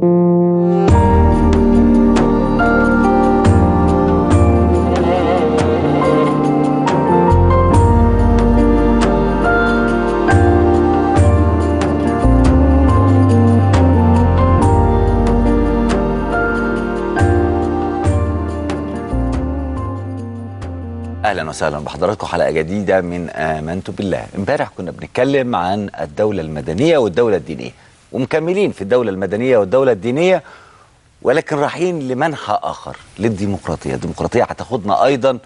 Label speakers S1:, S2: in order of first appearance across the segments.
S1: أهلا وسهلا بحضراتكم حلقة جديدة من امنت بالله. امبارح كنا بنتكلم عن الدولة المدنية والدولة الدينية. ومكملين في الدولة المدنية والدولة الدينية ولكن رايحين لمنحى آخر للديمقراطية. الديمقراطية هتاخدنا أيضا.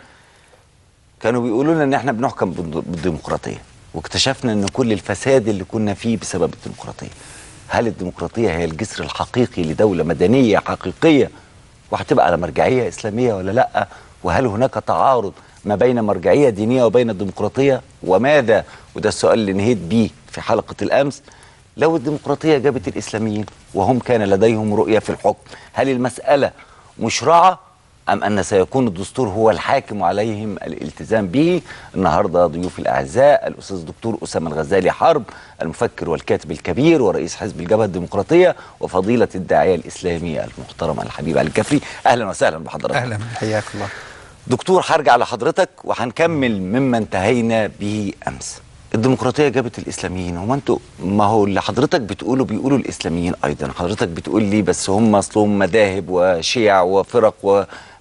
S1: كانوا بيقولوا لنا إن إحنا بنحكم بالد- بالديمقراطية. واكتشفنا إن كل الفساد اللي كنا فيه بسبب الديمقراطية. هل الديمقراطية هي الجسر الحقيقي لدولة مدنية حقيقية وهتبقى على مرجعية إسلامية ولا لأ؟ وهل هناك تعارض ما بين مرجعية دينية وبين الديمقراطية؟ وماذا؟ وده السؤال اللي نهيت بيه في حلقة الأمس. لو الديمقراطية جابت الإسلاميين وهم كان لديهم رؤية في الحكم هل المسألة مشرعة أم أن سيكون الدستور هو الحاكم عليهم الالتزام به؟ النهاردة ضيوف الأعزاء الأستاذ الدكتور أسامة الغزالي حرب المفكر والكاتب الكبير ورئيس حزب الجبهة الديمقراطية وفضيلة الداعية الإسلامي المحترم الحبيب علي الكفري. أهلا وسهلا بحضرتك.
S2: أهلا حياك الله.
S1: دكتور هرجع لحضرتك وهنكمل مما انتهينا به أمس. الديمقراطية جابت الإسلاميين هو أنتوا ما هو اللي حضرتك بتقوله بيقولوا الإسلاميين أيضا حضرتك بتقول لي بس هم أصلهم مذاهب وشيع وفرق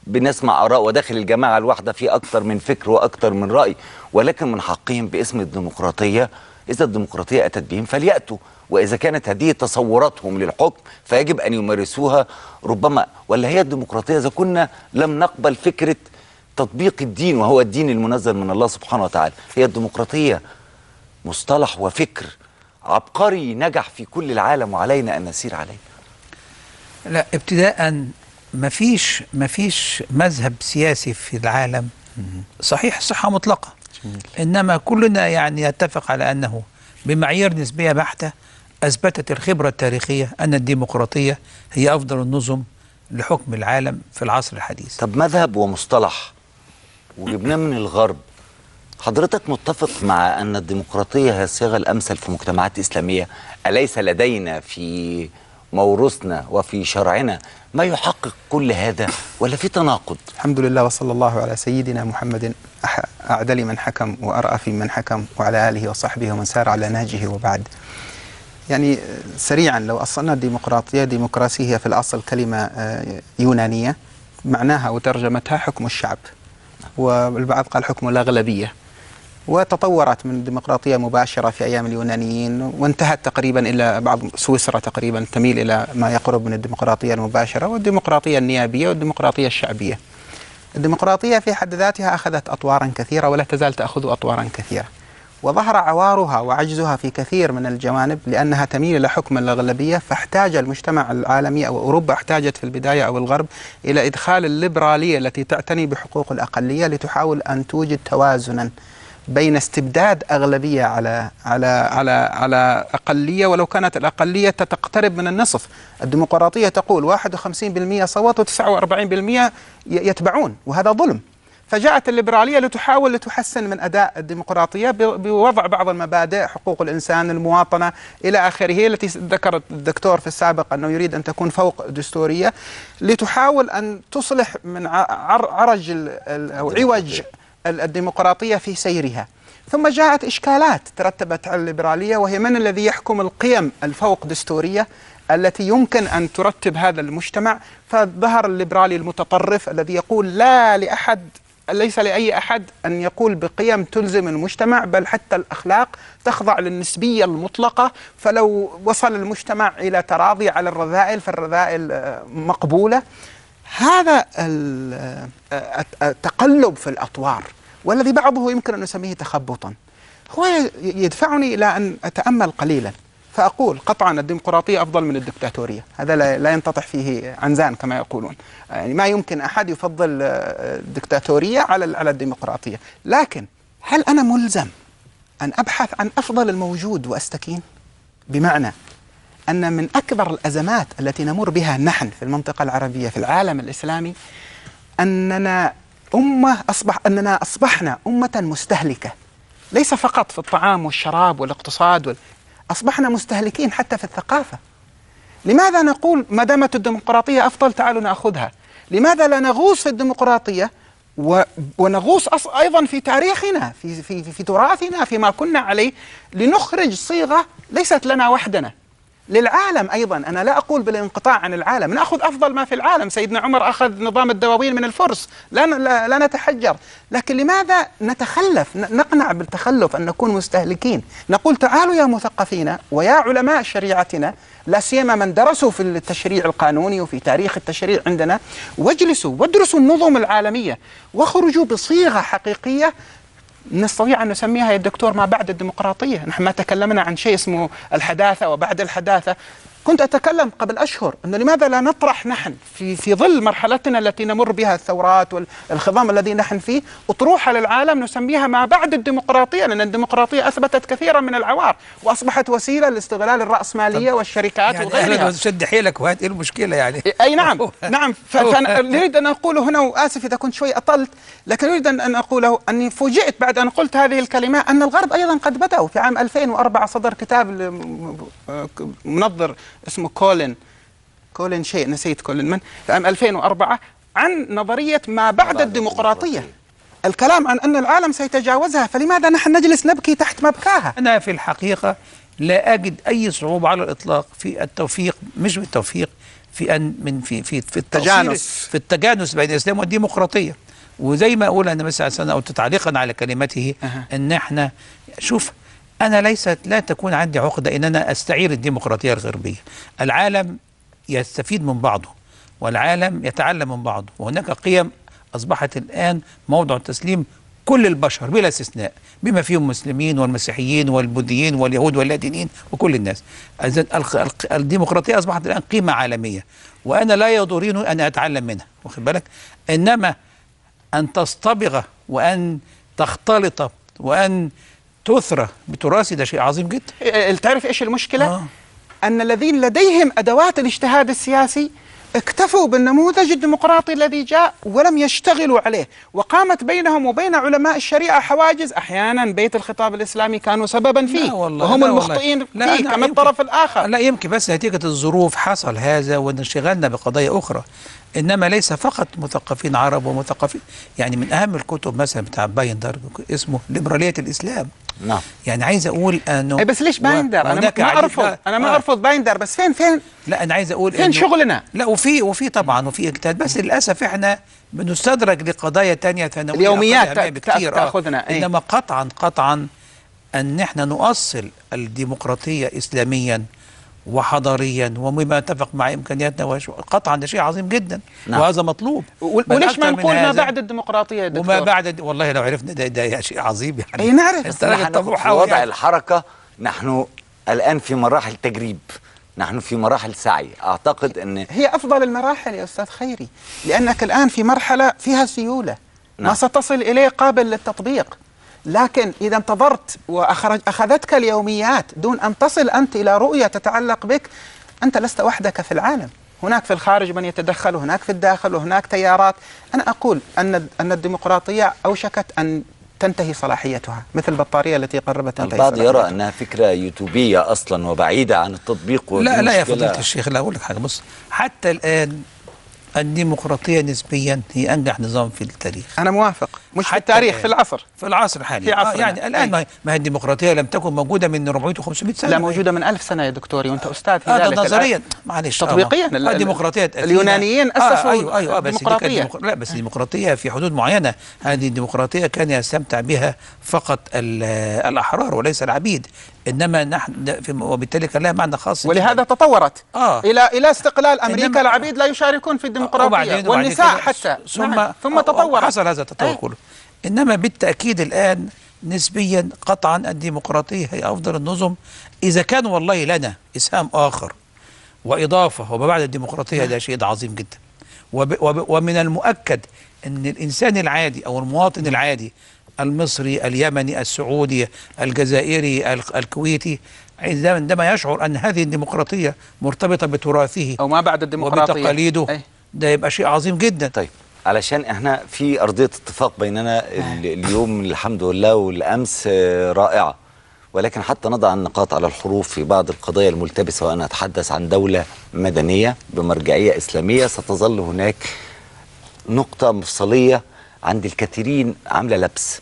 S1: وبنسمع آراء وداخل الجماعة الواحدة في أكتر من فكر وأكتر من رأي ولكن من حقهم باسم الديمقراطية إذا الديمقراطية أتت بهم فليأتوا وإذا كانت هذه تصوراتهم للحكم فيجب أن يمارسوها ربما ولا هي الديمقراطية؟ إذا كنا لم نقبل فكرة تطبيق الدين وهو الدين المنزل من الله سبحانه وتعالى هي الديمقراطية. مصطلح وفكر عبقري نجح في كل العالم وعلينا أن نسير عليه.
S2: لا ابتداء مفيش مفيش مذهب سياسي في العالم صحيح صحة مطلقة. إنما كلنا يعني يتفق على أنه بمعايير نسبية بحتة أثبتت الخبرة التاريخية أن الديمقراطية هي أفضل النظم لحكم العالم في العصر الحديث.
S1: طب مذهب ومصطلح وجبناه من الغرب حضرتك متفق مع أن الديمقراطية هي الصيغة الأمثل في مجتمعات إسلامية؟ أليس لدينا في موروثنا وفي شرعنا ما يحقق كل هذا ولا في تناقض؟
S3: الحمد لله وصلى الله على سيدنا محمد أعدل من حكم وأرأى في من حكم وعلى آله وصحبه ومن سار على نهجه وبعد. يعني سريعا لو أصلنا الديمقراطية ديمقراسية هي في الأصل كلمة آه، يونانية معناها وترجمتها حكم الشعب والبعض قال حكم الأغلبية. وتطورت من ديمقراطية مباشرة في أيام اليونانيين وانتهت تقريبا إلى بعض سويسرا تقريبا تميل إلى ما يقرب من الديمقراطية المباشرة والديمقراطية النيابية والديمقراطية الشعبية. الديمقراطية في حد ذاتها أخذت أطوارا كثيرة ولا تزال تأخذ أطوارا كثيرة. وظهر عوارها وعجزها في كثير من الجوانب لأنها تميل إلى حكم الأغلبية فاحتاج المجتمع العالمي أو أوروبا احتاجت في البداية أو الغرب إلى إدخال الليبرالية التي تعتني بحقوق الأقلية لتحاول أن توجد توازنا. بين استبداد أغلبية على على على على أقلية ولو كانت الأقلية تقترب من النصف. الديمقراطية تقول 51% صوتوا 49% يتبعون وهذا ظلم. فجاءت الليبرالية لتحاول لتحسن من أداء الديمقراطية بوضع بعض المبادئ حقوق الإنسان المواطنة إلى آخره التي ذكر الدكتور في السابق أنه يريد أن تكون فوق دستورية لتحاول أن تصلح من عرج أو عوج الديمقراطية في سيرها. ثم جاءت إشكالات ترتبت على الليبرالية وهي من الذي يحكم القيم الفوق دستورية التي يمكن أن ترتب هذا المجتمع. فظهر الليبرالي المتطرف الذي يقول لا لأحد ليس لأي أحد أن يقول بقيم تلزم المجتمع بل حتى الأخلاق تخضع للنسبية المطلقة. فلو وصل المجتمع إلى تراضي على الرذائل فالرذائل آه، مقبولة. هذا ال- آه، التقلب في الأطوار. والذي بعضه يمكن أن نسميه تخبطا. هو يدفعني إلى أن أتأمل قليلا فأقول قطعا الديمقراطية أفضل من الدكتاتورية. هذا لا ينتطح فيه عنزان كما يقولون. يعني ما يمكن أحد يفضل آه، الدكتاتورية على ال- على الديمقراطية. لكن هل أنا ملزم أن أبحث عن أفضل الموجود وأستكين؟ بمعنى أن من أكبر الأزمات التي نمر بها نحن في المنطقة العربية في العالم الإسلامي أننا أمة أصبح أننا أصبحنا أمة مستهلكة. ليس فقط في الطعام والشراب والاقتصاد وال... أصبحنا مستهلكين حتى في الثقافة. لماذا نقول ما دامت الديمقراطية أفضل تعالوا نأخذها؟ لماذا لا نغوص في الديمقراطية و- ونغوص أص- أيضا في تاريخنا في, في, في, تراثنا فيما كنا عليه لنخرج صيغة ليست لنا وحدنا؟ للعالم أيضا. أنا لا أقول بالانقطاع عن العالم. نأخذ أفضل ما في العالم. سيدنا عمر أخذ نظام الدواوين من الفرس. لا لا, نتحجر. لكن لماذا نتخلف؟ نقنع بالتخلف أن نكون مستهلكين؟ نقول تعالوا يا مثقفين ويا علماء شريعتنا لا سيما من درسوا في التشريع القانوني وفي تاريخ التشريع عندنا واجلسوا وادرسوا النظم العالمية واخرجوا بصيغة حقيقية نستطيع أن نسميها يا دكتور ما بعد الديمقراطية. نحن ما تكلمنا عن شيء اسمه الحداثة وبعد الحداثة. كنت أتكلم قبل أشهر أنه لماذا لا نطرح نحن في, في ظل مرحلتنا التي نمر بها الثورات والخضام الذي نحن فيه أطروحة للعالم نسميها ما بعد الديمقراطية لأن الديمقراطية أثبتت كثيرا من العوار وأصبحت وسيلة لاستغلال الرأسمالية والشركات
S2: يعني
S3: وغيرها.
S2: شد حيلك وهات إيه المشكلة يعني؟
S3: أي نعم نعم فأنا أريد أن أقوله هنا وآسف إذا كنت شوي أطلت لكن أريد ان أن أقوله أني فوجئت بعد أن قلت هذه الكلمة أن الغرب أيضا قد بدأوا في عام 2004 صدر كتاب منظر اسمه كولين. كولين شيء نسيت كولين من؟ في عام 2004 عن نظرية ما بعد الديمقراطية. الكلام عن أن العالم سيتجاوزها فلماذا نحن نجلس نبكي تحت مبكاها؟
S2: أنا في الحقيقة لا أجد أي صعوبة على الإطلاق في التوفيق مش بالتوفيق في أن من في في في التأصيل-
S3: تجانس.
S2: في التجانس بين الإسلام والديمقراطية. وزي ما أقول أنا مثلا أو تعليقا على كلمته
S3: أها.
S2: أن إحنا شوف أنا ليست لا تكون عندي عقدة إن أنا أستعير الديمقراطية الغربية. العالم يستفيد من بعضه والعالم يتعلم من بعضه. وهناك قيم أصبحت الآن موضع تسليم كل البشر بلا استثناء بما فيهم المسلمين والمسيحيين والبوذيين واليهود واللاتينيين وكل الناس. الديمقراطية أصبحت الآن قيمة عالمية وأنا لا يضرني أن أتعلم منها. واخد بالك؟ إنما أن تصطبغ وأن تختلط وأن تثرى بتراثي ده شيء عظيم جدا.
S3: إيه، تعرف إيش المشكلة؟
S2: آه.
S3: أن الذين لديهم أدوات الاجتهاد السياسي اكتفوا بالنموذج الديمقراطي الذي جاء ولم يشتغلوا عليه. وقامت بينهم وبين علماء الشريعة حواجز. أحيانا بيت الخطاب الإسلامي كانوا سببا فيه.
S2: لا والله
S3: وهم
S2: لا.
S3: المخطئين
S2: لا،
S3: فيه
S2: أنا
S3: كما الطرف الآخر.
S2: لا يمكن بس نتيجة الظروف حصل هذا وانشغلنا بقضايا أخرى. إنما ليس فقط مثقفين عرب ومثقفين. يعني من أهم الكتب مثلا بتاع بايندر اسمه ليبرالية الإسلام.
S1: نعم
S2: يعني عايز أقول أنه
S3: اي بس ليش بايندر؟
S2: أنا
S3: ما ارفض أنا ما
S2: آه.
S3: ارفض بايندر بس فين فين
S2: لا أنا عايز أقول
S3: فين
S2: إنه-
S3: شغلنا؟
S2: لا وفي وفي طبعا وفي إجتهاد بس للأسف إحنا بنستدرج لقضايا تانية ثانوية
S3: اليوميات
S2: بكتير آه.
S3: تأخذنا، إيه.
S2: إنما قطعا قطعا أن إحنا نؤصل الديمقراطية إسلاميا وحضاريا وبما اتفق مع إمكانياتنا وش- قطعا ده شيء عظيم جدا
S1: نعم.
S2: وهذا مطلوب
S3: وليش ما نقول ما بعد الديمقراطية يا دكتور؟
S2: وما بعد والله لو عرفنا ده, ده شيء عظيم يعني
S3: أي نعرف.
S1: في وضع
S2: يعني.
S1: الحركة نحن الآن في مراحل تجريب نحن في مراحل سعي أعتقد أن
S3: هي أفضل المراحل يا أستاذ خيري لأنك الآن في مرحلة فيها سيولة ما
S1: نعم.
S3: ستصل إليه قابل للتطبيق لكن إذا انتظرت واخرج أخذتك اليوميات دون أن تصل أنت إلى رؤية تتعلق بك أنت لست وحدك في العالم هناك في الخارج من يتدخل وهناك في الداخل وهناك تيارات أنا أقول أن أن الديمقراطية أوشكت أن تنتهي صلاحيتها مثل البطارية التي قربت تنتهي
S1: البعض يرى. أنها فكرة يوتوبية أصلا وبعيدة عن التطبيق
S2: لا لا يا. فضيلة الشيخ لا أقول لك حاجة بص حتى الآن الديمقراطية نسبيا هي أنجح نظام في التاريخ.
S3: أنا موافق. مش في التاريخ. في العصر.
S2: في العصر الحالي
S3: في عصرنا.
S2: آه يعني
S3: أي.
S2: ما هي- ما هي الديمقراطية لم تكن موجودة من 400 و500 سنة.
S3: لا موجودة من ألف سنة يا دكتوري وأنت أستاذ في
S2: آه
S3: ذلك
S2: نظريا. معلش
S3: تطبيقياً.
S2: آه
S3: ال-
S2: الديمقراطية أثينا-
S3: اليونانيين
S2: آه أيوه أيوه آه بس دي كانت
S3: الديمقراطية.
S2: ديمقر- لا بس الديمقراطية في حدود معينة. هذه الديمقراطية كان يستمتع بها فقط ال- الأحرار وليس العبيد. إنما نحن وبالتالي كان لها معنى خاص
S3: ولهذا
S2: جداً.
S3: تطورت
S2: آه.
S3: إلى إلى استقلال
S2: أمريكا
S3: العبيد لا يشاركون في
S2: الديمقراطية
S3: والنساء حتى
S2: ثم
S3: نعم. ثم تطورت
S2: حصل هذا التطور. كله إنما بالتأكيد الآن نسبيا قطعا الديمقراطية هي أفضل النظم إذا كان والله لنا إسهام آخر وإضافة وما بعد الديمقراطية ده شيء عظيم جدا وب وب ومن المؤكد إن الإنسان العادي أو المواطن العادي المصري اليمني السعودي الجزائري ال- الكويتي عندما عندما يشعر أن هذه الديمقراطية مرتبطة بتراثه
S3: أو ما بعد الديمقراطية.
S2: وبتقاليده
S3: أي.
S2: ده يبقى شيء عظيم جدا.
S1: طيب علشان إحنا في أرضية اتفاق بيننا ال- اليوم الحمد لله والأمس آه، رائعة. ولكن حتى نضع النقاط على الحروف في بعض القضايا الملتبسة وأنا أتحدث عن دولة مدنية بمرجعية إسلامية ستظل هناك نقطة مفصلية عند الكثيرين عاملة لبس.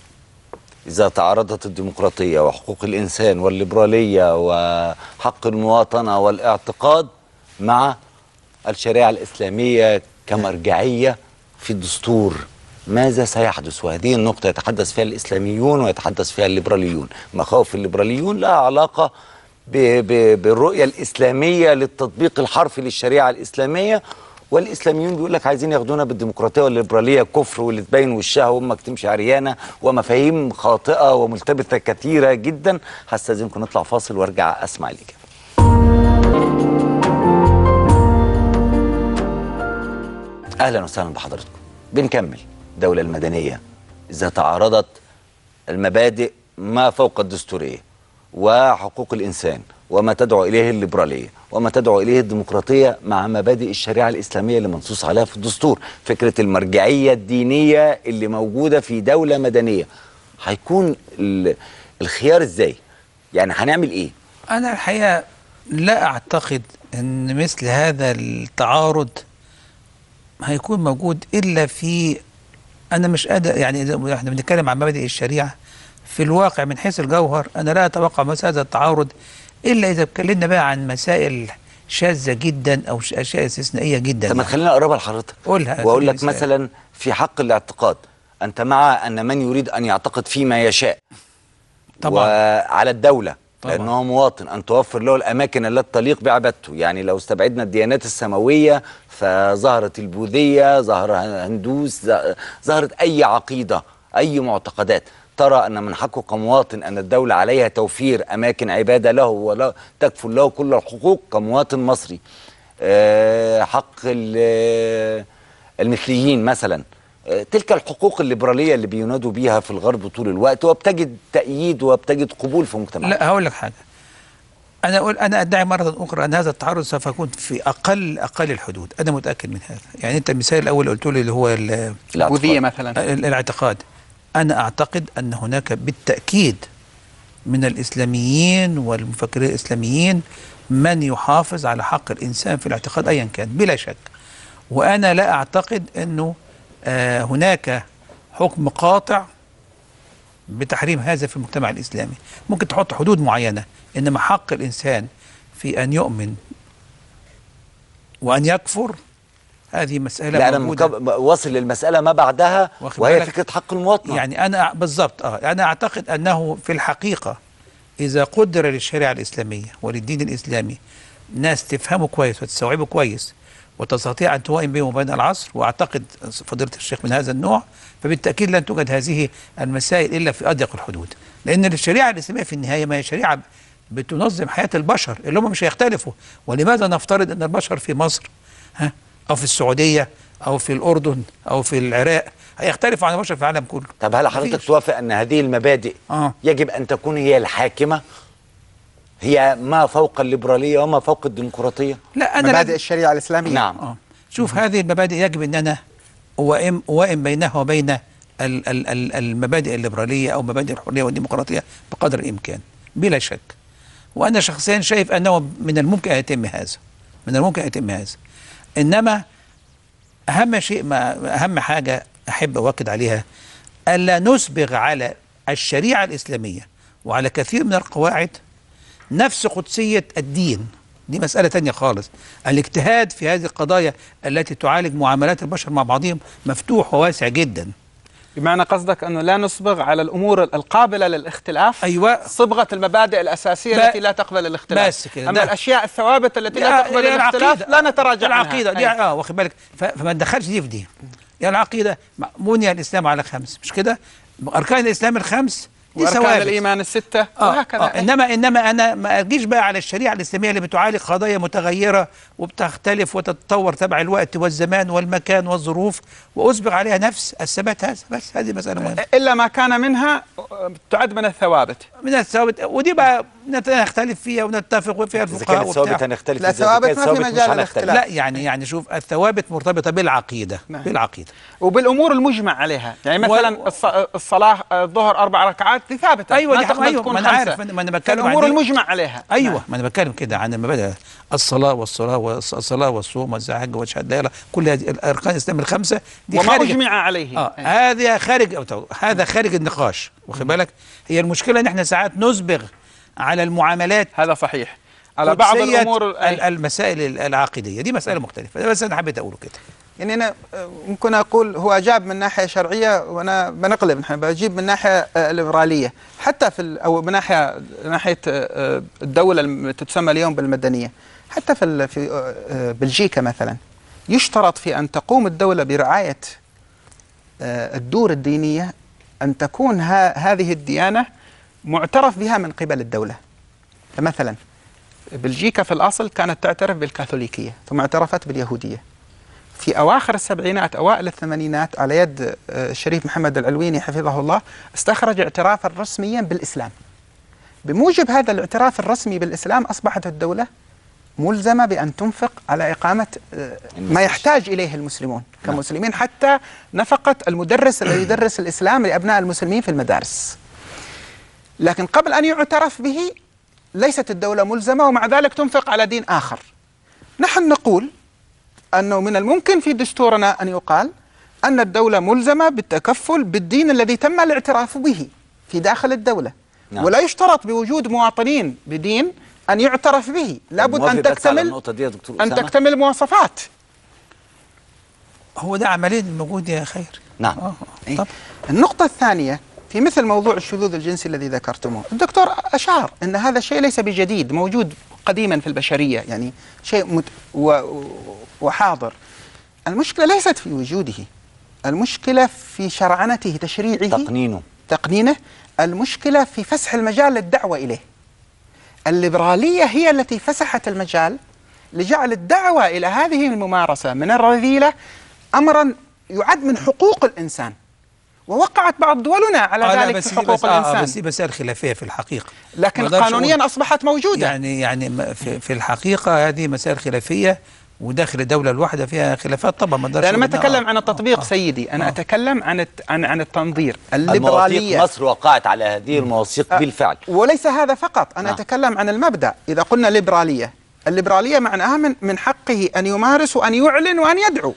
S1: إذا تعارضت الديمقراطية وحقوق الإنسان والليبرالية وحق المواطنة والاعتقاد مع الشريعة الإسلامية كمرجعية في الدستور ماذا سيحدث؟ وهذه النقطة يتحدث فيها الإسلاميون ويتحدث فيها الليبراليون. مخاوف الليبراليون لها علاقة بالرؤية الإسلامية للتطبيق الحرفي للشريعة الإسلامية والإسلاميون بيقول لك عايزين ياخدونا بالديمقراطية والليبرالية كفر واللي تبين وشها وأمك تمشي عريانة ومفاهيم خاطئة وملتبسة كثيرة جدا. هستأذنكم نطلع فاصل وأرجع أسمع الإجابة. أهلا وسهلا بحضراتكم. بنكمل. الدولة المدنية إذا تعارضت المبادئ ما فوق الدستورية وحقوق الإنسان وما تدعو إليه الليبرالية وما تدعو إليه الديمقراطية مع مبادئ الشريعة الإسلامية اللي منصوص عليها في الدستور. فكرة المرجعية الدينية اللي موجودة في دولة مدنية. هيكون ال- الخيار إزاي؟ يعني هنعمل إيه؟
S2: أنا الحقيقة لا أعتقد أن مثل هذا التعارض هيكون موجود إلا في أنا مش قادر يعني إذا إحنا بنتكلم عن مبادئ الشريعة في الواقع من حيث الجوهر أنا لا أتوقع مثل هذا التعارض إلا إذا اتكلمنا بقى عن مسائل شاذة جدا أو أشياء استثنائية جدا
S1: طب ما تخليني أقربها لحضرتك.
S2: قولها سبيل
S1: لك. مثلا في حق الاعتقاد أنت مع أن من يريد أن يعتقد فيما يشاء.
S2: طبعا.
S1: وعلى الدولة
S2: طبعا.
S1: لأنه مواطن أن توفر له الأماكن التي تليق بعبادته. يعني لو استبعدنا الديانات السماوية فظهرت البوذية ظهر هندوس ظهرت أي عقيدة أي معتقدات. ترى أن من حقه كمواطن أن الدولة عليها توفير أماكن عبادة له ولا تكفل له كل الحقوق كمواطن مصري. آه، حق ال- المثليين مثلا. آه، تلك الحقوق الليبرالية اللي بينادوا بيها في الغرب طول الوقت وبتجد تأييد وبتجد قبول في مجتمعنا.
S2: لا هقول لك حاجة. أنا أقول أنا أدعي مرة أخرى أن هذا التعارض سوف يكون في أقل أقل الحدود. أنا متأكد من هذا. يعني أنت المثال الأول قلت لي اللي هو ال-
S3: بوذية مثلا.
S2: ال- الاعتقاد. أنا أعتقد أن هناك بالتأكيد من الإسلاميين والمفكرين الإسلاميين من يحافظ على حق الإنسان في الاعتقاد أيا كان بلا شك. وأنا لا أعتقد أنه آه هناك حكم قاطع بتحريم هذا في المجتمع الإسلامي. ممكن تحط حدود معينة إنما حق الإنسان في أن يؤمن وأن يكفر هذه مسألة
S1: لا أنا
S2: موجودة.
S1: مكب... واصل للمسألة ما بعدها وهي؟ فكرة حق المواطنة
S2: يعني أنا بالضبط آه. أنا أعتقد أنه في الحقيقة إذا قدر للشريعة الإسلامية وللدين الإسلامي ناس تفهمه كويس وتستوعبه كويس وتستطيع أن توائم بين وبين العصر وأعتقد فضيلة الشيخ من هذا النوع فبالتأكيد لن توجد هذه المسائل إلا في أضيق الحدود. لأن الشريعة الإسلامية في النهاية ما هي شريعة بتنظم حياة البشر اللي هم مش هيختلفوا. ولماذا نفترض إن البشر في مصر؟ ها؟ أو في السعودية أو في الأردن أو في العراق. هيختلفوا عن البشر في العالم كله.
S1: طب هل حضرتك
S2: مفيش.
S1: توافق أن هذه المبادئ
S2: آه.
S1: يجب أن تكون هي الحاكمة؟ هي ما فوق الليبرالية وما فوق الديمقراطية؟
S2: لا أنا
S3: مبادئ
S2: لا
S3: الشريعة الإسلامية.
S1: نعم.
S2: آه. شوف هذه المبادئ يجب ان أنا اوائم أوائم بينها وبين ال ال ال المبادئ الليبرالية أو مبادئ الحرية والديمقراطية بقدر الإمكان بلا شك. وأنا شخصيا شايف أنه من الممكن أن يتم هذا. من الممكن أن يتم هذا. إنما أهم شيء ما أهم حاجة أحب أؤكد عليها ألا نسبغ على الشريعة الإسلامية وعلى كثير من القواعد نفس قدسية الدين. دي مسألة تانية خالص. الاجتهاد في هذه القضايا التي تعالج معاملات البشر مع بعضهم مفتوح وواسع جدا.
S4: بمعنى قصدك أنه لا نصبغ على الأمور القابلة للاختلاف
S2: أيوة.
S4: صبغة المبادئ الأساسية التي لا تقبل الاختلاف.
S2: بس كده.
S4: أما الأشياء الثوابت التي لا تقبل
S2: يا
S4: الاختلاف لا نتراجع عنها.
S2: العقيدة. دي
S4: أي.
S2: آه واخد بالك. فما ندخلش دي في دي. يا العقيدة بني الإسلام على خمس مش كده؟ أركان الإسلام الخمس دي
S4: وأركان
S2: ثوابت.
S4: الإيمان الستة
S2: آه
S4: وهكذا.
S2: آه. انما إنما أنا ما أجيش بقى على الشريعة الإسلامية اللي بتعالج قضايا متغيرة وبتختلف وتتطور تبع الوقت والزمان والمكان والظروف واسبغ عليها نفس الثبات هذا. بس هذه مسألة مهمة.
S4: إلا ما كان منها تعد من الثوابت.
S2: من الثوابت ودي بقى نت- نختلف فيها ونتفق فيها
S1: إذا
S2: الفقهاء
S1: كانت ثوابت
S2: وبتاع
S1: هنختلف
S3: لا،
S1: إذا
S3: ثوابت
S1: كانت
S3: ما في مجال.
S2: لا يعني يعني شوف الثوابت مرتبطة بالعقيدة
S3: نعم.
S2: بالعقيدة
S4: وبالأمور المجمع عليها يعني
S2: و-
S4: مثلا الص- الصلاة الظهر أربع ركعات دي
S2: ثابتة
S4: أيوه
S2: دي أيوة،
S4: تكون
S2: ما
S4: خمسة.
S2: عارف، ما أنا بتكلم عن الأمور.
S4: المجمع عليها
S2: أيوه
S4: نعم.
S2: ما أنا بتكلم كده عن مبادئ الصلاة والصلاة والصلاه والصوم والزواج والشهادة كل هذه الأركان الاسلام الخمسه دي
S4: وما
S2: خارج
S4: أجمع عليه
S2: آه
S4: إيه.
S2: هذا خارج هذا خارج النقاش واخد بالك هي المشكلة إن إحنا ساعات نسبغ على المعاملات
S4: هذا صحيح. على بعض الأمور.
S2: المسائل العقيديه دي مسألة مختلفة. ده بس أنا حبيت اقوله كده.
S3: يعني أنا آه، ممكن أقول هو أجاب من ناحية شرعية وأنا بنقلب نحن بجيب من ناحية آه، ليبرالية. حتى في أو من ناحية ناحية آه، الدولة التي تسمى اليوم بالمدنية. حتى في في بلجيكا مثلا يشترط في أن تقوم الدولة برعاية الدور الدينية أن تكون ها هذه الديانة معترف بها من قبل الدولة. فمثلا بلجيكا في الأصل كانت تعترف بالكاثوليكية ثم اعترفت باليهودية. في أواخر السبعينات أوائل الثمانينات على يد آه، الشريف محمد العلويني حفظه الله استخرج اعترافا رسميا بالإسلام. بموجب هذا الاعتراف الرسمي بالإسلام أصبحت الدولة ملزمة بأن تنفق على إقامة آه، ما يحتاج إليه المسلمون. كمسلمين حتى نفقة المدرس الذي يدرس الإسلام لأبناء المسلمين في المدارس. لكن قبل أن يعترف به ليست الدولة ملزمة ومع ذلك تنفق على دين آخر. نحن نقول أنه من الممكن في دستورنا أن يقال أن الدولة ملزمة بالتكفل بالدين الذي تم الاعتراف به في داخل الدولة
S1: نعم.
S3: ولا يشترط بوجود مواطنين بدين أن يعترف به لابد أن تكتمل أن؟ تكتمل المواصفات
S2: هو ده عمليا موجود يا خير
S1: نعم
S2: آه
S3: إيه.
S2: طب
S3: النقطة الثانية في مثل موضوع الشذوذ الجنسي الذي ذكرتموه. الدكتور أشار أن هذا الشيء ليس بجديد موجود قديما في البشرية يعني شيء مت و وحاضر. المشكلة ليست في وجوده المشكلة في شرعنته تشريعه
S1: تقنينه.
S3: تقنينه. المشكلة في فسح المجال للدعوة إليه. الليبرالية هي التي فسحت المجال لجعل الدعوة إلى هذه الممارسة من الرذيلة أمرا يعد من حقوق الإنسان. ووقعت بعض دولنا على
S2: آه
S3: ذلك
S2: بس
S3: في حقوق
S2: بس, آه
S3: الإنسان.
S2: بس دي مسائل خلافيه في الحقيقة. ما
S3: لكن قانونيا
S2: أقول-
S3: أصبحت موجودة.
S2: يعني يعني في, في الحقيقة هذه مسائل خلافية وداخل الدولة الواحدة فيها خلافات طبعا ما
S3: أنا ما أتكلم
S2: آه،
S3: عن التطبيق
S2: آه.
S3: سيدي. أنا
S2: آه.
S3: أتكلم عن الت- عن عن التنظير الليبرالية.
S1: مصر وقعت على هذه المواثيق بالفعل.
S3: وليس هذا فقط. أنا
S1: نعم.
S3: أتكلم عن المبدأ. إذا قلنا ليبرالية الليبرالية معناها من, من حقه أن يمارس وأن يعلن وأن يدعو.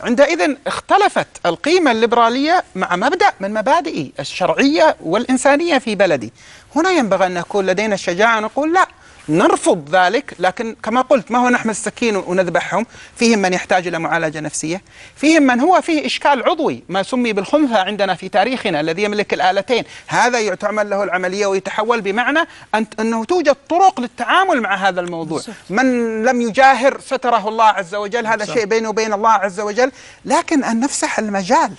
S3: عندئذ اختلفت القيمة الليبرالية مع مبدأ من مبادئ الشرعية والإنسانية في بلدي. هنا ينبغي أن نكون لدينا الشجاعة نقول لا نرفض ذلك لكن كما قلت ما هو نحمل السكين ونذبحهم؟ فيهم من يحتاج إلى معالجة نفسية فيهم من هو فيه إشكال عضوي ما سمي بالخنثى عندنا في تاريخنا الذي يملك الآلتين. هذا تعمل له العملية ويتحول بمعنى أن أنه توجد طرق للتعامل مع هذا الموضوع. من لم يجاهر ستره الله عز وجل هذا شيء بينه وبين الله عز وجل لكن أن نفسح المجال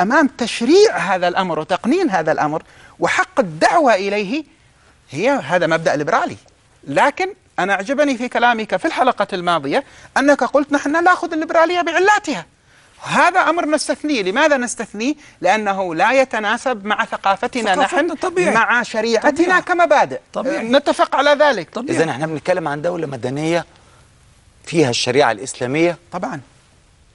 S3: أمام تشريع هذا الأمر وتقنين هذا الأمر وحق الدعوة إليه هي هذا مبدأ ليبرالي. لكن أنا أعجبني في كلامك في الحلقة الماضية أنك قلت نحن نأخذ الليبرالية بعلاتها هذا أمر نستثنيه، لماذا نستثنيه؟ لأنه لا يتناسب مع ثقافتنا نحن
S2: طبيعي.
S3: مع شريعتنا
S2: طبيعي.
S3: كمبادئ
S2: طبيعي.
S3: نتفق على ذلك.
S1: اذا إحنا بنتكلم عن دولة مدنية فيها الشريعة الإسلامية
S3: طبعا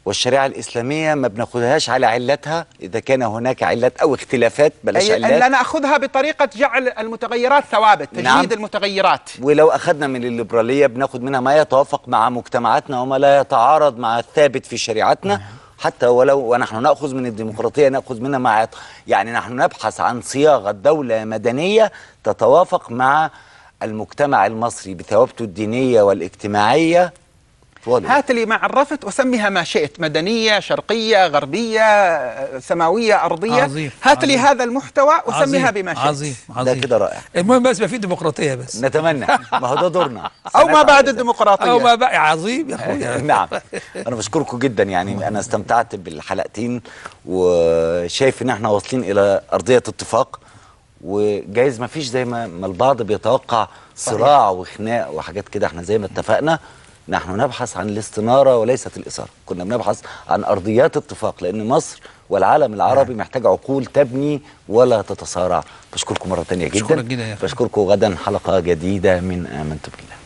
S1: والشريعة الإسلامية ما بناخدهاش على علتها إذا كان هناك علات أو اختلافات بلاش
S3: أي أن
S1: علات.
S3: لا نأخذها بطريقة جعل المتغيرات ثوابت تجديد
S1: نعم.
S3: المتغيرات.
S1: ولو أخذنا من الليبرالية بناخد منها ما يتوافق مع مجتمعاتنا وما لا يتعارض مع الثابت في شريعتنا حتى ولو ونحن نأخذ من الديمقراطية نأخذ منها ما يت... يعني نحن نبحث عن صياغة دولة مدنية تتوافق مع المجتمع المصري بثوابته الدينية والاجتماعية. واضح.
S3: هات لي ما عرفت وسميها ما شئت مدنية شرقية غربية سماوية أرضية.
S2: عظيم،
S3: هات لي
S2: عظيم.
S3: هذا المحتوى وسميها
S2: عظيم،
S3: بما شئت.
S2: عظيم
S1: ده
S2: عظيم.
S1: كده رائع.
S2: المهم بس يبقى في ديمقراطية بس.
S1: نتمنى. ما هو ده دورنا.
S3: أو ما بعد. الديمقراطية.
S2: أو ما بقى عظيم يا اخويا
S1: نعم. أنا بشكركم جدا يعني. أنا استمتعت بالحلقتين وشايف إن إحنا واصلين إلى أرضية اتفاق وجايز ما فيش زي ما ما البعض بيتوقع صراع وخناق وحاجات كده. إحنا زي ما اتفقنا. نحن نبحث عن الاستناره وليست الإثارة. كنا بنبحث عن أرضيات اتفاق لأن مصر والعالم العربي محتاج عقول تبني ولا تتصارع بشكركم مرة تانية جدا.
S2: جدا.
S1: بشكركم غدا حلقة جديدة من امنت بالله.